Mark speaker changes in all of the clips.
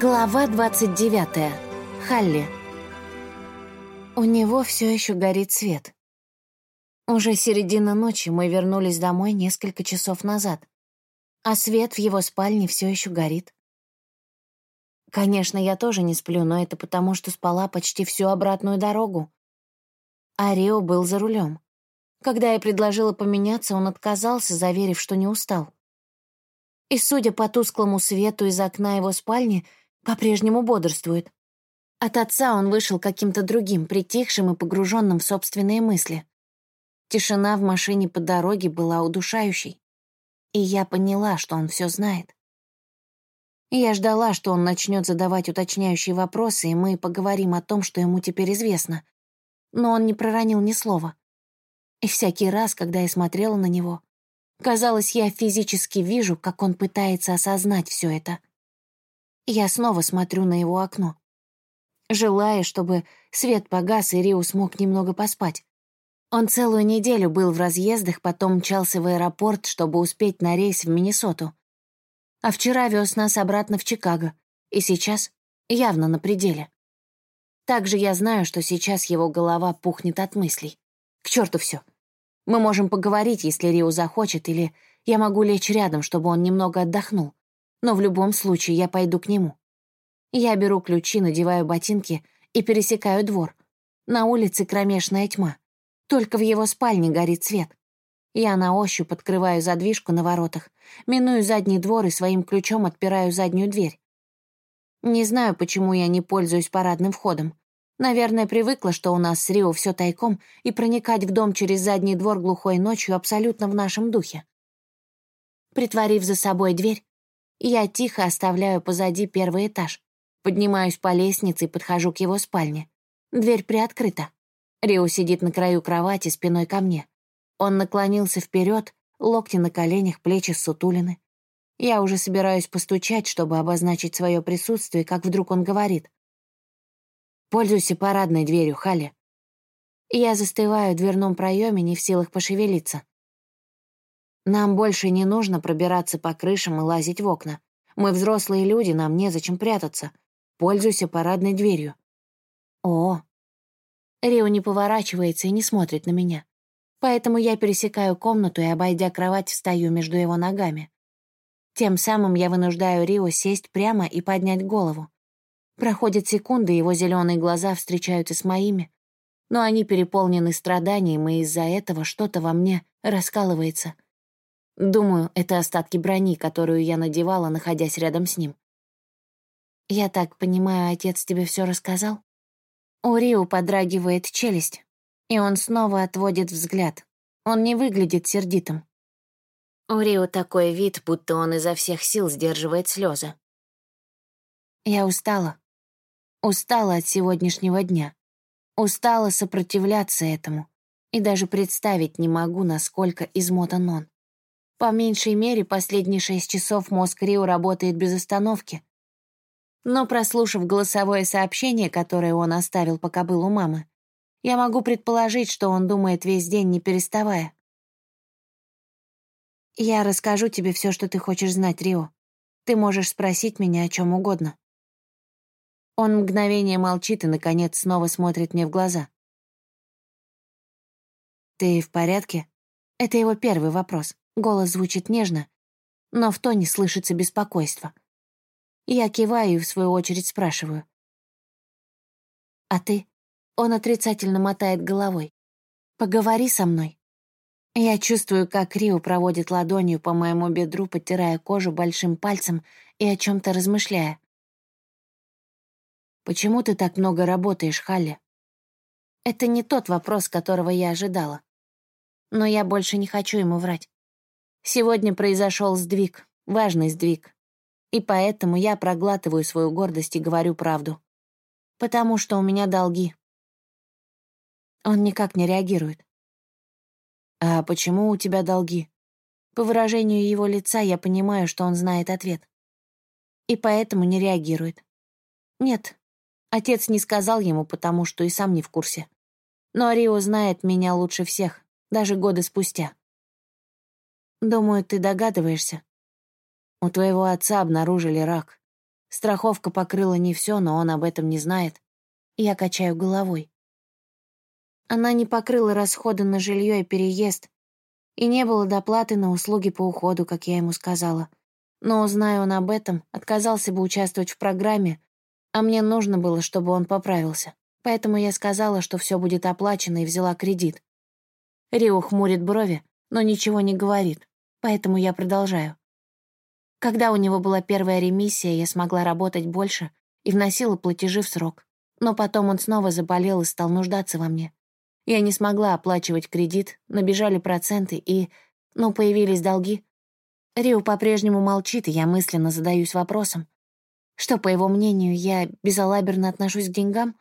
Speaker 1: Глава 29. Халли. У него все еще горит свет. Уже середина ночи мы вернулись домой несколько часов назад, а свет в его спальне все еще горит. Конечно, я тоже не сплю, но это потому, что спала почти всю обратную дорогу. А Рио был за рулем. Когда я предложила поменяться, он отказался, заверив, что не устал. И, судя по тусклому свету из окна его спальни, по-прежнему бодрствует. От отца он вышел каким-то другим, притихшим и погруженным в собственные мысли. Тишина в машине по дороге была удушающей. И я поняла, что он все знает. Я ждала, что он начнет задавать уточняющие вопросы, и мы поговорим о том, что ему теперь известно. Но он не проронил ни слова. И всякий раз, когда я смотрела на него, казалось, я физически вижу, как он пытается осознать все это. Я снова смотрю на его окно, желая, чтобы свет погас и Рио смог немного поспать. Он целую неделю был в разъездах, потом мчался в аэропорт, чтобы успеть на рейс в Миннесоту. А вчера вез нас обратно в Чикаго, и сейчас явно на пределе. Также я знаю, что сейчас его голова пухнет от мыслей. К черту все. Мы можем поговорить, если Рио захочет, или я могу лечь рядом, чтобы он немного отдохнул но в любом случае я пойду к нему. Я беру ключи, надеваю ботинки и пересекаю двор. На улице кромешная тьма. Только в его спальне горит свет. Я на ощупь открываю задвижку на воротах, миную задний двор и своим ключом отпираю заднюю дверь. Не знаю, почему я не пользуюсь парадным входом. Наверное, привыкла, что у нас с Рио все тайком, и проникать в дом через задний двор глухой ночью абсолютно в нашем духе. Притворив за собой дверь, я тихо оставляю позади первый этаж, поднимаюсь по лестнице и подхожу к его спальне. Дверь приоткрыта. Рио сидит на краю кровати спиной ко мне. Он наклонился вперед, локти на коленях, плечи сутулины. Я уже собираюсь постучать, чтобы обозначить свое присутствие, как вдруг он говорит. «Пользуйся парадной дверью, Халли». Я застываю в дверном проеме, не в силах пошевелиться. Нам больше не нужно пробираться по крышам и лазить в окна. Мы взрослые люди, нам незачем прятаться. Пользуйся парадной дверью. О. Рио не поворачивается и не смотрит на меня. Поэтому я пересекаю комнату и, обойдя кровать, встаю между его ногами. Тем самым я вынуждаю Рио сесть прямо и поднять голову. Проходят секунды, его зеленые глаза встречаются с моими, но они переполнены страданием, и из-за этого что-то во мне раскалывается — Думаю, это остатки брони, которую я надевала, находясь рядом с ним. «Я так понимаю, отец тебе все рассказал?» У Рио подрагивает челюсть, и он снова отводит взгляд. Он не выглядит сердитым. У Рио такой вид, будто он изо всех сил сдерживает слезы. Я устала. Устала от сегодняшнего дня. Устала сопротивляться этому. И даже представить не могу, насколько измотан он. По меньшей мере, последние шесть часов мозг Рио работает без остановки. Но прослушав голосовое сообщение, которое он оставил, пока был у мамы, я могу предположить, что он думает весь день, не переставая. «Я расскажу тебе все, что ты хочешь знать, Рио. Ты можешь спросить меня о чем угодно». Он мгновение молчит и, наконец, снова смотрит мне в глаза. «Ты в порядке?» Это его первый вопрос. Голос звучит нежно, но в тоне слышится беспокойство. Я киваю и в свою очередь спрашиваю. «А ты?» Он отрицательно мотает головой. «Поговори со мной». Я чувствую, как Рио проводит ладонью по моему бедру, подтирая кожу большим пальцем и о чем то размышляя. «Почему ты так много работаешь, Халли?» Это не тот вопрос, которого я ожидала. Но я больше не хочу ему врать. Сегодня произошел сдвиг, важный сдвиг. И поэтому я проглатываю свою гордость и говорю правду. Потому что у меня долги. Он никак не реагирует. «А почему у тебя долги?» По выражению его лица я понимаю, что он знает ответ. И поэтому не реагирует. Нет, отец не сказал ему, потому что и сам не в курсе. Но Рио знает меня лучше всех, даже годы спустя. Думаю, ты догадываешься. У твоего отца обнаружили рак. Страховка покрыла не все, но он об этом не знает. Я качаю головой. Она не покрыла расходы на жилье и переезд, и не было доплаты на услуги по уходу, как я ему сказала. Но, узная он об этом, отказался бы участвовать в программе, а мне нужно было, чтобы он поправился. Поэтому я сказала, что все будет оплачено, и взяла кредит. Рио хмурит брови, но ничего не говорит, поэтому я продолжаю. Когда у него была первая ремиссия, я смогла работать больше и вносила платежи в срок. Но потом он снова заболел и стал нуждаться во мне. Я не смогла оплачивать кредит, набежали проценты и... Ну, появились долги. Рио по-прежнему молчит, и я мысленно задаюсь вопросом. Что, по его мнению, я безалаберно отношусь к деньгам?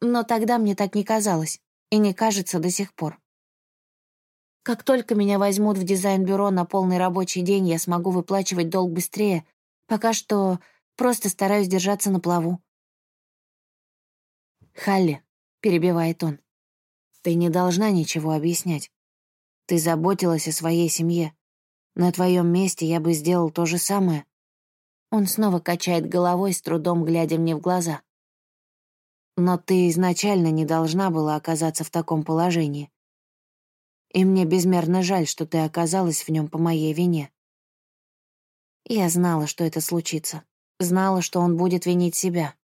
Speaker 1: Но тогда мне так не казалось, и не кажется до сих пор. Как только меня возьмут в дизайн-бюро на полный рабочий день, я смогу выплачивать долг быстрее. Пока что просто стараюсь держаться на плаву. «Халли», — перебивает он, — «ты не должна ничего объяснять. Ты заботилась о своей семье. На твоем месте я бы сделал то же самое». Он снова качает головой, с трудом глядя мне в глаза. «Но ты изначально не должна была оказаться в таком положении и мне безмерно жаль, что ты оказалась в нем по моей вине. Я знала, что это случится. Знала, что он будет винить себя.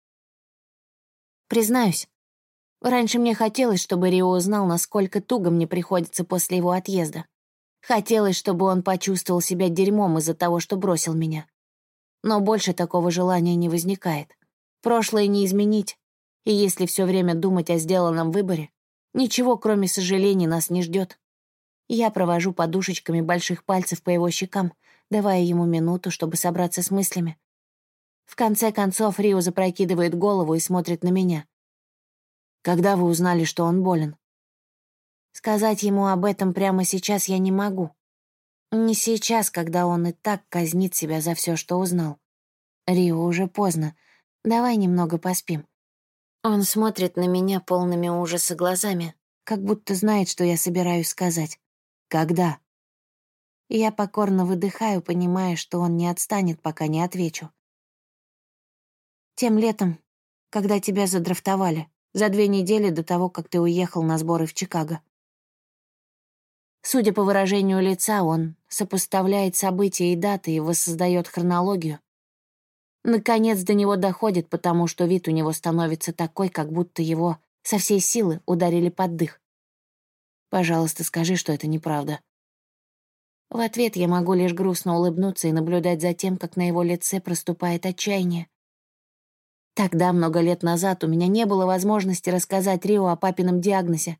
Speaker 1: Признаюсь, раньше мне хотелось, чтобы Рио узнал, насколько туго мне приходится после его отъезда. Хотелось, чтобы он почувствовал себя дерьмом из-за того, что бросил меня. Но больше такого желания не возникает. Прошлое не изменить, и если все время думать о сделанном выборе, ничего, кроме сожалений, нас не ждет. Я провожу подушечками больших пальцев по его щекам, давая ему минуту, чтобы собраться с мыслями. В конце концов Рио запрокидывает голову и смотрит на меня. «Когда вы узнали, что он болен?» Сказать ему об этом прямо сейчас я не могу. Не сейчас, когда он и так казнит себя за все, что узнал. Рио, уже поздно. Давай немного поспим. Он смотрит на меня полными ужаса глазами, как будто знает, что я собираюсь сказать. Когда? Я покорно выдыхаю, понимая, что он не отстанет, пока не отвечу. Тем летом, когда тебя задрафтовали, за две недели до того, как ты уехал на сборы в Чикаго. Судя по выражению лица, он сопоставляет события и даты и воссоздает хронологию. Наконец до него доходит, потому что вид у него становится такой, как будто его со всей силы ударили под дых. Пожалуйста, скажи, что это неправда». В ответ я могу лишь грустно улыбнуться и наблюдать за тем, как на его лице проступает отчаяние. Тогда, много лет назад, у меня не было возможности рассказать Рио о папином диагнозе,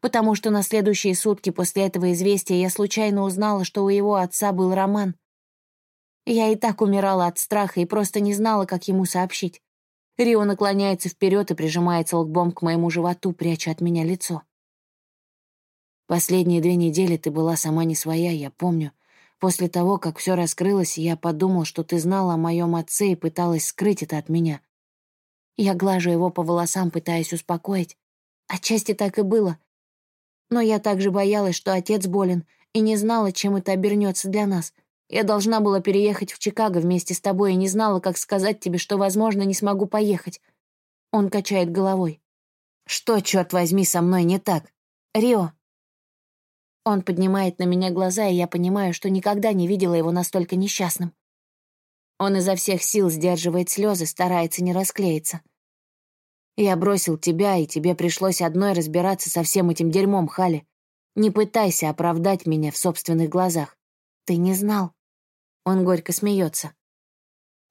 Speaker 1: потому что на следующие сутки после этого известия я случайно узнала, что у его отца был роман. Я и так умирала от страха и просто не знала, как ему сообщить. Рио наклоняется вперед и прижимается лбом к моему животу, пряча от меня лицо. Последние две недели ты была сама не своя, я помню. После того, как все раскрылось, я подумал, что ты знала о моем отце и пыталась скрыть это от меня. Я глажу его по волосам, пытаясь успокоить. Отчасти так и было. Но я также боялась, что отец болен, и не знала, чем это обернется для нас. Я должна была переехать в Чикаго вместе с тобой и не знала, как сказать тебе, что, возможно, не смогу поехать. Он качает головой. Что, черт возьми, со мной не так? Рио, он поднимает на меня глаза, и я понимаю, что никогда не видела его настолько несчастным. Он изо всех сил сдерживает слезы, старается не расклеиться. «Я бросил тебя, и тебе пришлось одной разбираться со всем этим дерьмом, Хали. Не пытайся оправдать меня в собственных глазах. Ты не знал». Он горько смеется.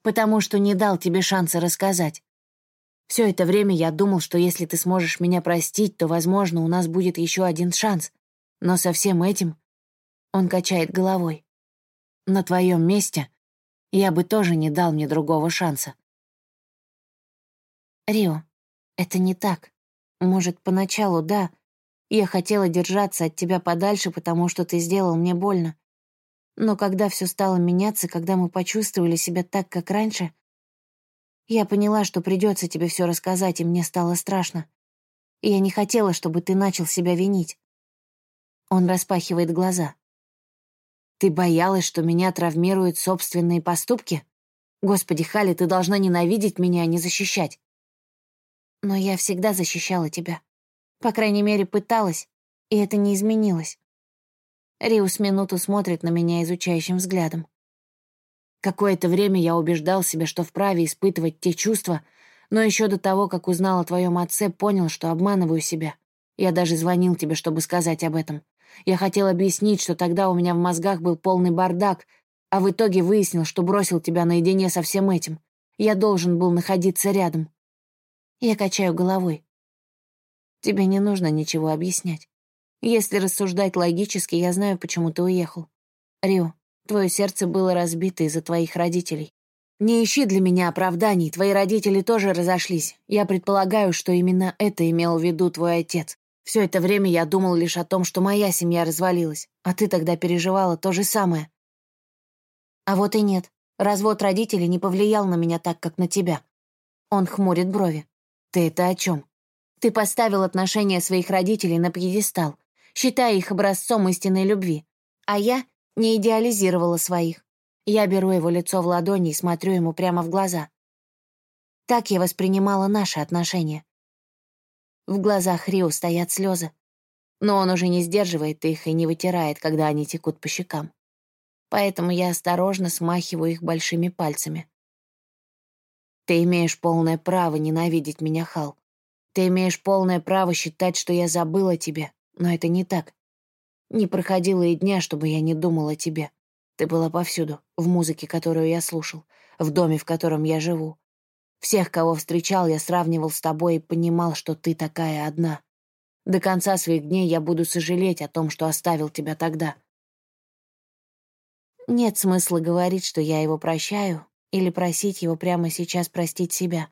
Speaker 1: «Потому что не дал тебе шанса рассказать. Все это время я думал, что если ты сможешь меня простить, то, возможно, у нас будет еще один шанс. Но со всем этим он качает головой. На твоем месте я бы тоже не дал мне другого шанса. Рио, это не так. Может, поначалу да. Я хотела держаться от тебя подальше, потому что ты сделал мне больно. Но когда все стало меняться, когда мы почувствовали себя так, как раньше, я поняла, что придется тебе все рассказать, и мне стало страшно. Я не хотела, чтобы ты начал себя винить. Он распахивает глаза. «Ты боялась, что меня травмируют собственные поступки?» Господи, Хали, ты должна ненавидеть меня, а не защищать. Но я всегда защищала тебя. По крайней мере, пыталась, и это не изменилось. Риус минуту смотрит на меня изучающим взглядом. Какое-то время я убеждал себя, что вправе испытывать те чувства, но еще до того, как узнал о твоем отце, понял, что обманываю себя. Я даже звонил тебе, чтобы сказать об этом. Я хотел объяснить, что тогда у меня в мозгах был полный бардак, а в итоге выяснил, что бросил тебя наедине со всем этим. Я должен был находиться рядом. Я качаю головой. Тебе не нужно ничего объяснять. Если рассуждать логически, я знаю, почему ты уехал. Рио, твое сердце было разбито из-за твоих родителей. Не ищи для меня оправданий, твои родители тоже разошлись. Я предполагаю, что именно это имел в виду твой отец. Все это время я думал лишь о том, что моя семья развалилась, а ты тогда переживала то же самое. А вот и нет. Развод родителей не повлиял на меня так, как на тебя. Он хмурит брови. Ты это о чем? Ты поставил отношения своих родителей на пьедестал, считая их образцом истинной любви. А я не идеализировала своих. Я беру его лицо в ладони и смотрю ему прямо в глаза. Так я воспринимала наши отношения. В глазах Рио стоят слезы, но он уже не сдерживает их и не вытирает, когда они текут по щекам. Поэтому я осторожно смахиваю их большими пальцами. Ты имеешь полное право ненавидеть меня, Хал. Ты имеешь полное право считать, что я забыла тебе, но это не так. Не проходило и дня, чтобы я не думала о тебе. Ты была повсюду, в музыке, которую я слушал, в доме, в котором я живу, всех, кого встречал, я сравнивал с тобой и понимал, что ты такая одна. До конца своих дней я буду сожалеть о том, что оставил тебя тогда. Нет смысла говорить, что я его прощаю, или просить его прямо сейчас простить себя.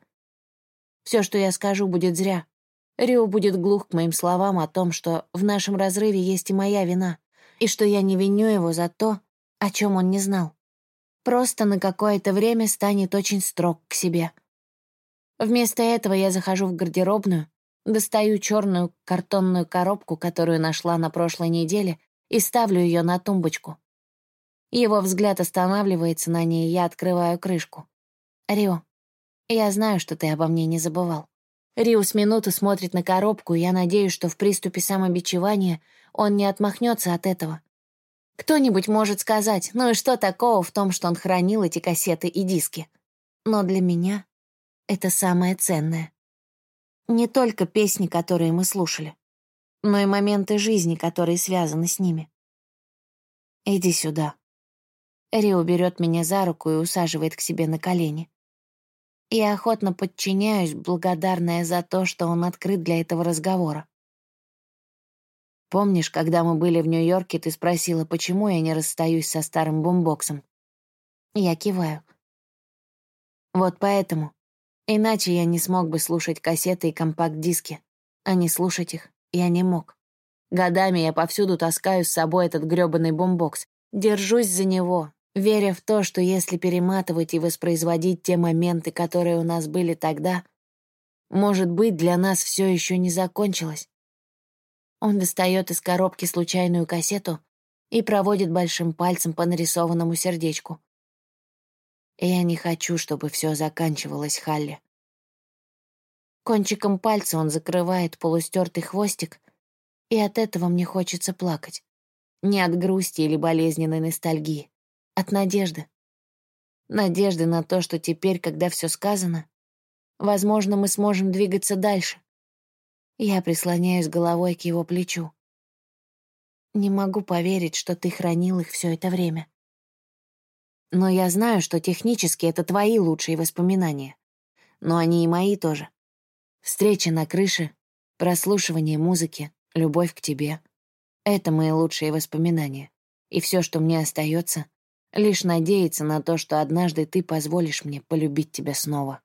Speaker 1: Все, что я скажу, будет зря. Рио будет глух к моим словам о том, что в нашем разрыве есть и моя вина, и что я не виню его за то, о чем он не знал. Просто на какое-то время станет очень строг к себе. Вместо этого я захожу в гардеробную, достаю черную картонную коробку, которую нашла на прошлой неделе, и ставлю ее на тумбочку. Его взгляд останавливается на ней, я открываю крышку. «Рио, я знаю, что ты обо мне не забывал». Рио с минуту смотрит на коробку, и я надеюсь, что в приступе самобичевания он не отмахнется от этого. Кто-нибудь может сказать, ну и что такого в том, что он хранил эти кассеты и диски? Но для меня это самое ценное. Не только песни, которые мы слушали, но и моменты жизни, которые связаны с ними. «Иди сюда». Рио берет меня за руку и усаживает к себе на колени. Я охотно подчиняюсь, благодарная за то, что он открыт для этого разговора. Помнишь, когда мы были в Нью-Йорке, ты спросила, почему я не расстаюсь со старым бомбоксом? Я киваю. Вот поэтому Иначе я не смог бы слушать кассеты и компакт-диски. А не слушать их я не мог. Годами я повсюду таскаю с собой этот грёбаный бомбокс. Держусь за него, веря в то, что если перематывать и воспроизводить те моменты, которые у нас были тогда, может быть, для нас все еще не закончилось. Он достает из коробки случайную кассету и проводит большим пальцем по нарисованному сердечку. Я не хочу, чтобы все заканчивалось, Халли. Кончиком пальца он закрывает полустертый хвостик, и от этого мне хочется плакать. Не от грусти или болезненной ностальгии, от надежды. Надежды на то, что теперь, когда все сказано, возможно, мы сможем двигаться дальше. Я прислоняюсь головой к его плечу. Не могу поверить, что ты хранил их все это время. Но я знаю, что технически это твои лучшие воспоминания. Но они и мои тоже. Встреча на крыше, прослушивание музыки, любовь к тебе — это мои лучшие воспоминания. И все, что мне остается, лишь надеяться на то, что однажды ты позволишь мне полюбить тебя снова.